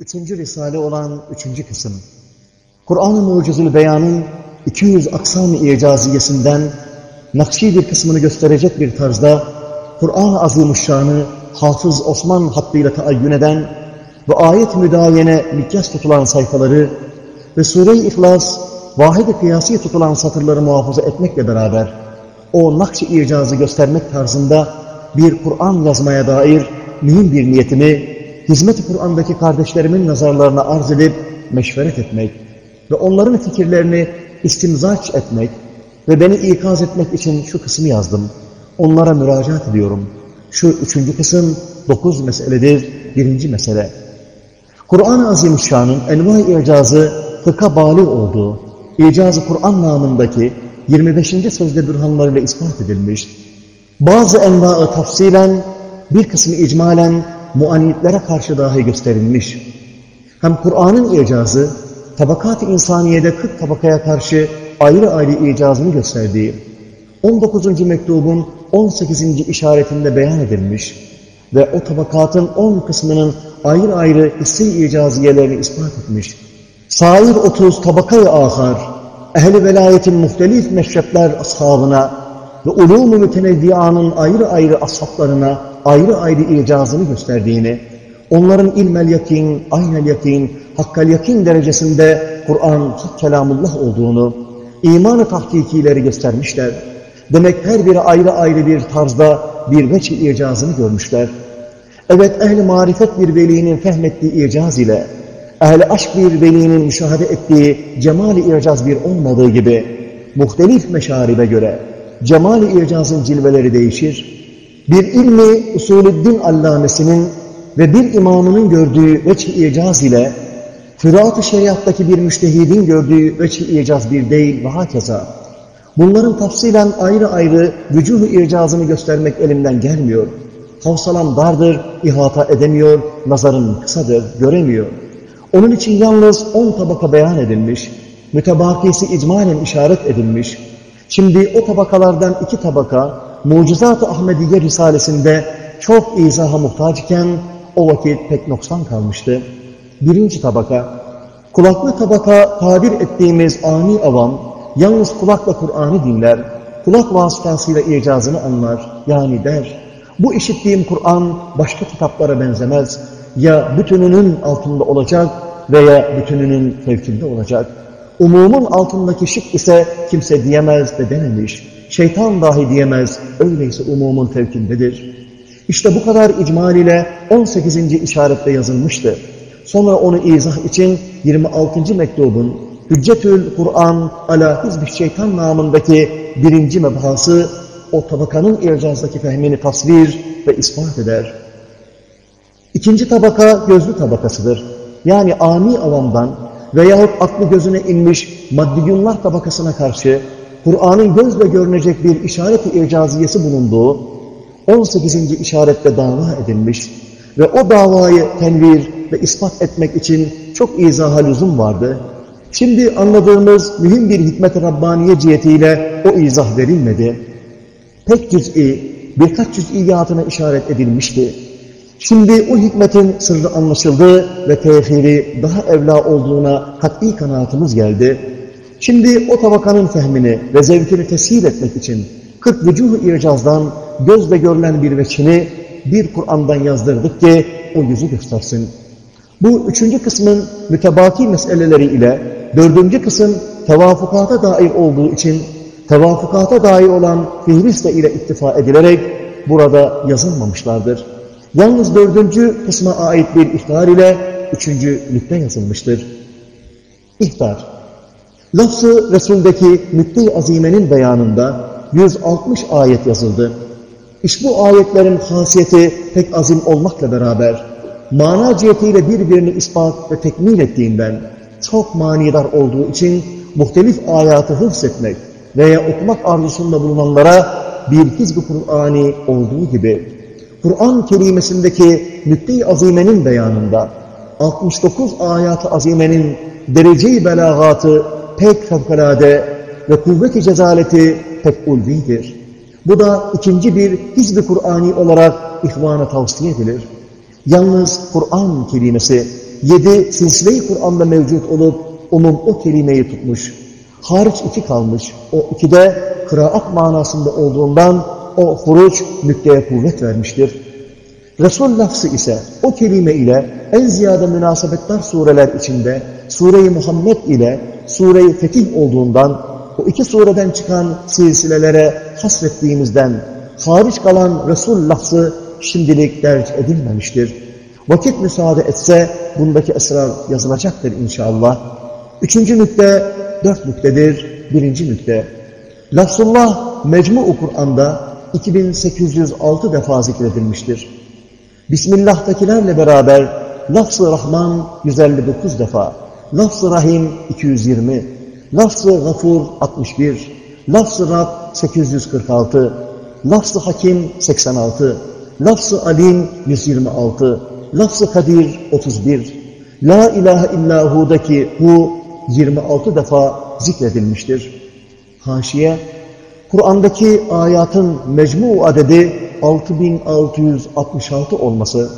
Üçüncü Risale olan üçüncü kısım. Kur'an-ı Mucizül Beyan'ın 200 aksam-ı icaziyesinden nakşi bir kısmını gösterecek bir tarzda Kur'an-ı Azimuşşan'ı Hafız Osman hattıyla taayyün eden ve ayet müdayene mikyas tutulan sayfaları ve Sure-i İhlas vahid-i kıyasi tutulan satırları muhafaza etmekle beraber o nakş-ı icazı göstermek tarzında bir Kur'an yazmaya dair mühim bir niyetimi hizmet-i Kur'an'daki kardeşlerimin nazarlarına arz edip meşveret etmek ve onların fikirlerini istimzaç etmek ve beni ikaz etmek için şu kısmı yazdım. Onlara müracaat ediyorum. Şu üçüncü kısım dokuz meseledir, birinci mesele. Kur'an-ı Azimüşşan'ın enva-i icazı fıkha bali olduğu, icazı Kur'an namındaki 25. sözde bürhanlarıyla ispat edilmiş. Bazı enva-ı tafsilen, bir kısmı icmalen muannitlere karşı dahi gösterilmiş. Hem Kur'an'ın icazı, tabakat-ı insaniyede 40 tabakaya karşı ayrı ayrı icazını gösterdiği, 19. mektubun 18. işaretinde beyan edilmiş ve o tabakatın 10 kısmının ayrı ayrı hisse-i icaziyelerini ispat etmiş. Sair 30 tabakayı ahar, ehli velayetin muhtelif meşrepler ashabına ve ulûm-u mütenevviyanın ayrı ayrı ashablarına ayrı ayrı icazını gösterdiğini, onların ilmel yakin, aynel yakin, hakkal yakin derecesinde Kur'an hak kelamullah olduğunu, iman-ı tahkikileri göstermişler. Demek her biri ayrı ayrı bir tarzda bir veçh icazını görmüşler. Evet ehli marifet bir velinin fehmettiği icaz ile ehli aşk bir velinin müşahede ettiği cemal-i icaz bir olmadığı gibi muhtelif meşaribe göre cemal-i icazın cilveleri değişir. Bir ilmi usulüddin allamesinin ve bir imamının gördüğü veçh-i icaz ile Fırat-ı şeriattaki bir müştehidin gördüğü veçh-i icaz bir değil ve hakeza. Bunların tafsilen ayrı ayrı vücuh-u icazını göstermek elimden gelmiyor. Havsalam dardır, ihata edemiyor, nazarım kısadır, göremiyor. Onun için yalnız on tabaka beyan edilmiş, mütebakisi icmalen işaret edilmiş. Şimdi o tabakalardan iki tabaka, Mucizat-ı Ahmediye Risalesinde çok izaha muhtaç iken o vakit pek noksan kalmıştı. Birinci tabaka, kulaklı tabaka tabir ettiğimiz ani avam, yalnız kulakla Kur'an'ı dinler, kulak vasıtasıyla icazını anlar, yani der, bu işittiğim Kur'an başka kitaplara benzemez, ya bütününün altında olacak veya bütününün fevkinde olacak. Umumun altındaki şık ise kimse diyemez de dememiş. Şeytan dahi diyemez, öyleyse umumun fevkindedir. İşte bu kadar icmal ile 18. işarette yazılmıştı. Sonra onu izah için 26. mektubun Hüccetül Kur'an ala hizb şeytan namındaki birinci mebhası o tabakanın icazdaki fehmini tasvir ve ispat eder. İkinci tabaka gözlü tabakasıdır. Yani ami avamdan veyahut aklı gözüne inmiş maddiyunlar tabakasına karşı Kur'an'ın gözle görünecek bir işaret-i icaziyesi bulunduğu 18. işarette dava edilmiş ve o davayı tenvir ve ispat etmek için çok izaha lüzum vardı. Şimdi anladığımız mühim bir hikmet-i Rabbaniye cihetiyle o izah verilmedi. Pek cüz'i, birkaç cüz'iyatına işaret edilmişti. Şimdi o hikmetin sırrı anlaşıldı ve tehiri daha evla olduğuna kat'i kanaatımız geldi. Şimdi o tabakanın fehmini ve zevkini teshil etmek için 40 vücuh-u icazdan gözle görülen bir veçini bir Kur'an'dan yazdırdık ki o yüzü göstersin. Bu üçüncü kısmın mütebaki meseleleri ile dördüncü kısım tevafukata dair olduğu için tevafukata dair olan fihriste ile iktifa edilerek burada yazılmamışlardır. Yalnız dördüncü kısma ait bir ihtar ile üçüncü nükte yazılmıştır. İhtar. Lafz-ı Resul'deki nükte-i azimenin beyanında 160 ayet yazıldı. İşte bu ayetlerin hasiyeti pek azim olmakla beraber mana cihetiyle birbirini ispat ve tekmil ettiğinden çok manidar olduğu için muhtelif ayatı hıfz etmek veya okumak arzusunda bulunanlara bir hizb-i Kur'ani olduğu gibi Kur'an kelimesindeki nükte-i azimenin beyanında 69 ayat-ı azimenin derece-i belagatı pek fevkalade ve kuvvet-i cezaleti pek ulvidir. Bu da ikinci bir hizb-i Kur'ani olarak ihvana tavsiye edilir. Yalnız Kur'an kelimesi yedi silsile-i Kur'an'da mevcut olup umum o kelimeyi tutmuş. Hariç iki kalmış. O iki de kıraat manasında olduğundan o huruç nükteye kuvvet vermiştir. Resul lafzı ise o kelime ile en ziyade münasebetler sureler içinde Sure-i Muhammed ile Sure-i Fetih olduğundan o iki sureden çıkan silsilelere hasrettiğimizden hariç kalan Resul lafzı şimdilik derc edilmemiştir. Vakit müsaade etse bundaki esrar yazılacaktır inşallah. Üçüncü nükte dört nüktedir. Birinci nükte. Lafzullah Mecmu-u Kur'an'da 2806 defa zikredilmiştir. Bismillah'takilerle beraber Lafz-ı Rahman 159 defa, Lafz-ı Rahim 220, Lafz-ı Gafur 61, Lafz-ı Rab 846, Lafz-ı Hakim 86, Lafz-ı Alim 126, Lafz-ı Kadir 31, La ilahe illahu'daki hu 26 defa zikredilmiştir. Haşiye, Kur'an'daki ayatın mecmu adedi 6666 olması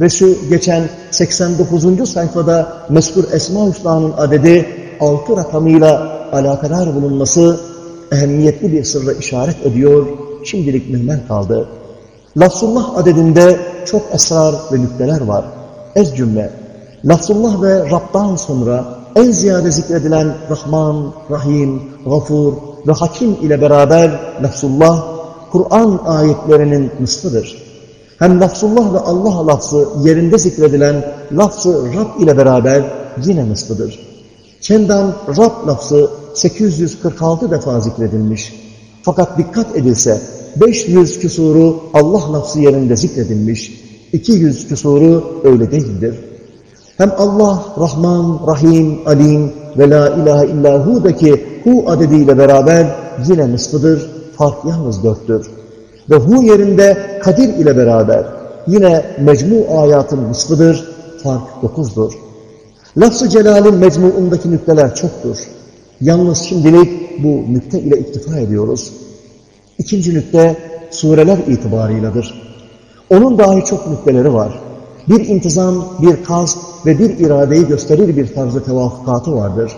ve şu geçen 89. sayfada meskur Esma Hüsna'nın adedi 6 rakamıyla alakadar bulunması ehemmiyetli bir sırra işaret ediyor, şimdilik mühmel kaldı. Lafzullah adedinde çok esrar ve nükteler var. Ez cümle, Lafzullah ve Rab'dan sonra en ziyade zikredilen Rahman, Rahim, Gafur ve Hakim ile beraber lafzullah, Kur'an ayetlerinin nısfıdır. Hem lafzullah ve Allah lafzı yerinde zikredilen lafzı Rab ile beraber yine nısfıdır. Çendan Rab lafzı 846 defa zikredilmiş. Fakat dikkat edilse 500 küsuru Allah lafzı yerinde zikredilmiş. 200 küsuru öyle değildir. Hem Allah, Rahman, Rahim, Alim ve La ilahe illahu'daki hu adediyle beraber yine nısfıdır, fark yalnız dörttür. Ve hu yerinde kadir ile beraber yine mecmu ayatın nısfıdır, fark dokuzdur. Lafz-ı celalin mecmuundaki nükteler çoktur. Yalnız şimdilik bu nükte ile iktifa ediyoruz. İkinci nükte sureler itibarıyladır. Onun dahi çok nükteleri var. Bir intizam, bir kast ve bir iradeyi gösterir bir tarzda tevafukatı vardır.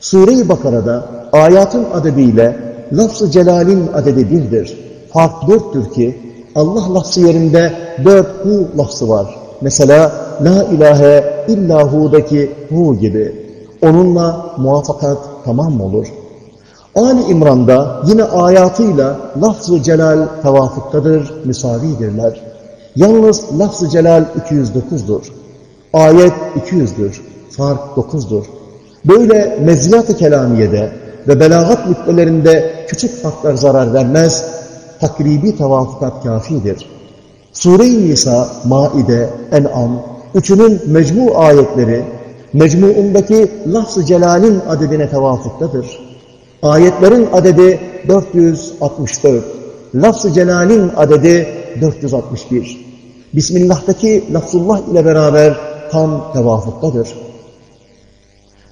Sure-i Bakara'da ayatın adediyle lafz-ı celalin adedi birdir. Fark dörttür ki Allah lafzı yerinde dört hu lafzı var. Mesela la ilahe illahu'daki hu gibi. Onunla muvaffakat tamam olur. Ali İmran'da yine ayatıyla lafz-ı celal tevafuktadır, müsavidirler. Yalnız lafz-ı celal 209'dur. Ayet 200'dür. Fark 9'dur. Böyle meziyat-ı kelamiyede ve belagat nüktelerinde küçük farklar zarar vermez, takribi tevafukat kafidir. Sure-i Nisa, Maide, En'am, üçünün mecmu ayetleri, mecmuundaki lafz-ı celalin adedine tevafuktadır. Ayetlerin adedi 464, lafz-ı celalin adedi 461. Bismillah'taki lafzullah ile beraber tam tevafuktadır.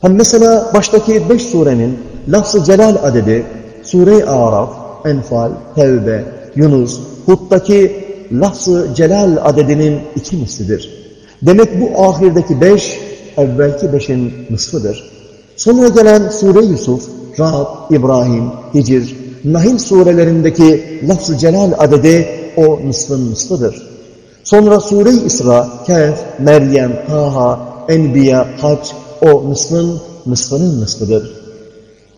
Hem mesela baştaki beş surenin lafz-ı celal adedi, Sure-i Araf, Enfal, Tevbe, Yunus, Hud'daki lafz-ı celal adedinin iki mislidir. Demek bu ahirdeki beş, evvelki beşin nısfıdır. Sonra gelen Sure Yusuf, Ra'd, İbrahim, Hicr, Nahil surelerindeki lafz-ı celal adedi o nısfın nısfıdır. Sonra Sure-i İsra, Kehf, Meryem, Taha, Enbiya, Hac o nısfın nısfının nısfıdır.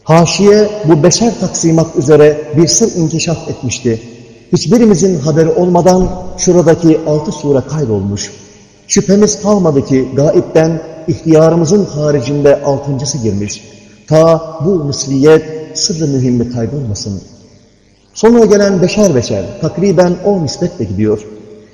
Haşiye bu beşer taksimat üzere bir sır inkişaf etmişti. Hiçbirimizin haberi olmadan şuradaki altı sure kaydolmuş. Şüphemiz kalmadı ki gaipten ihtiyarımızın haricinde altıncısı girmiş. Ta bu misliyet sırrı mühimmi kaybolmasın. Sonra gelen beşer beşer takriben o nispetle gidiyor.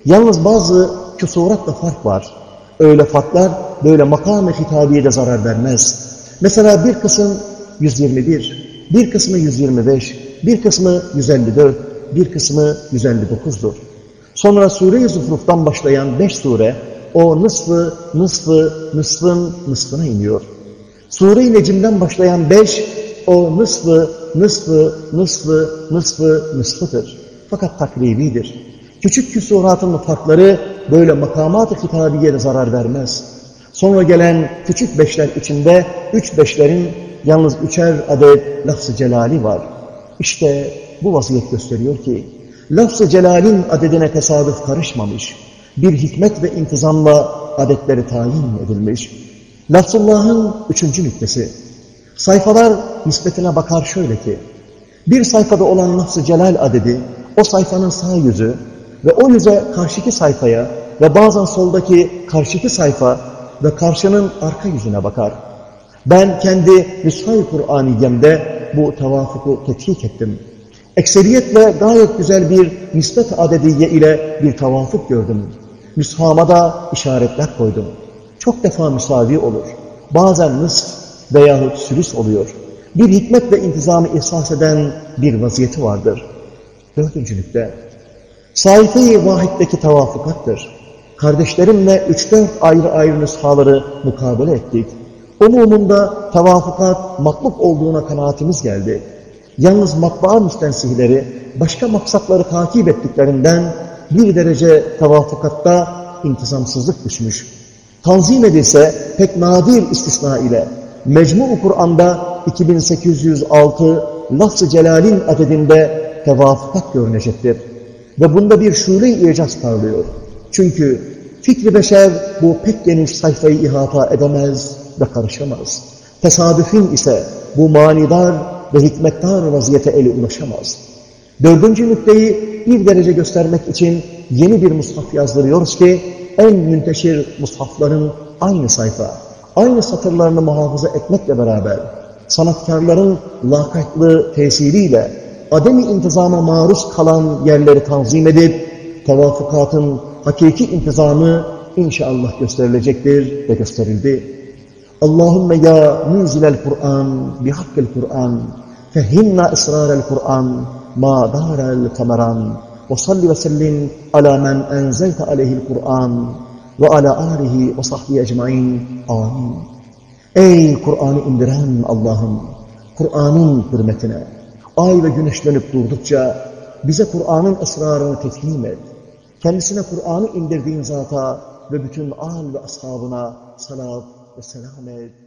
Yalnız bazı küsuratla fark var. Öyle farklar böyle makam-ı hitabiyede zarar vermez. Mesela bir kısım 121, bir kısmı 125, bir kısmı 154, bir kısmı 159'dur. Sonra Sure-i Zuhruf'tan başlayan beş sure o nısfı, nısfı, nısfın nısfına iniyor. Sure-i Necim'den başlayan beş o nısfı, nısfı, nısfı, nısfı, nısfıdır. Fakat takribidir. Küçük küsuratın farkları böyle makamat-ı hitabiyeye zarar vermez. Sonra gelen küçük beşler içinde üç beşlerin yalnız üçer adet lafz-ı celali var. İşte bu vaziyet gösteriyor ki lafz-ı celalin adedine tesadüf karışmamış. Bir hikmet ve intizamla adetleri tayin edilmiş. Lafzullah'ın üçüncü nüktesi. Sayfalar nispetine bakar şöyle ki, bir sayfada olan lafz-ı celal adedi, o sayfanın sağ yüzü ve o yüze karşıki sayfaya ve bazen soldaki karşıki sayfa ve karşının arka yüzüne bakar. Ben kendi Nüshâ-i Kur'aniyem'de bu tevafuku tetkik ettim. Ekseriyetle gayet güzel bir nispet adediye ile bir tevafuk gördüm. Nüshâma da işaretler koydum. Çok defa müsavi olur. Bazen nısf veyahut sülüs oluyor. Bir hikmet ve intizamı ihsas eden bir vaziyeti vardır. Dördüncülükte, sayfa-i vahiddeki tevafukattır. Kardeşlerimle üç dört ayrı ayrı nüshaları mukabele ettik. Umumunda tevafukat matluk olduğuna kanaatimiz geldi. Yalnız matbaa müstensihleri başka maksatları takip ettiklerinden bir derece tevafukatta intizamsızlık düşmüş. Tanzim edilse pek nadir istisna ile Mecmu-u Kur'an'da 2806 lafz-ı celalin adedinde tevafukat görünecektir. Ve bunda bir şule-i icaz parlıyor. Çünkü fikri beşer bu pek geniş sayfayı ihata edemez ve karışamaz. Tesadüfün ise bu manidar ve hikmettar vaziyete eli ulaşamaz. Dördüncü nükteyi bir derece göstermek için yeni bir mushaf yazdırıyoruz ki en münteşir mushafların aynı sayfa, aynı satırlarını muhafaza etmekle beraber sanatkarların lakaytlı tesiriyle ademi intizama maruz kalan yerleri tanzim edip tevafukatın hakiki intizamı inşallah gösterilecektir ve gösterildi. Allahümme ya münzilel Kur'an bihakkil Kur'an fehimna esrarel Kur'an ma darel kameran ve salli ve sellim ala men enzelte aleyhil Kur'an ve ala alihi ve sahbihi ecmain. Amin. Ey Kur'an'ı indiren Allah'ım, Kur'an'ın hürmetine, ay ve güneş dönüp durdukça bize Kur'an'ın esrarını tefhim et. Kendisine Kur'an'ı indirdiğin zata ve bütün al ve ashabına salat ve selam et.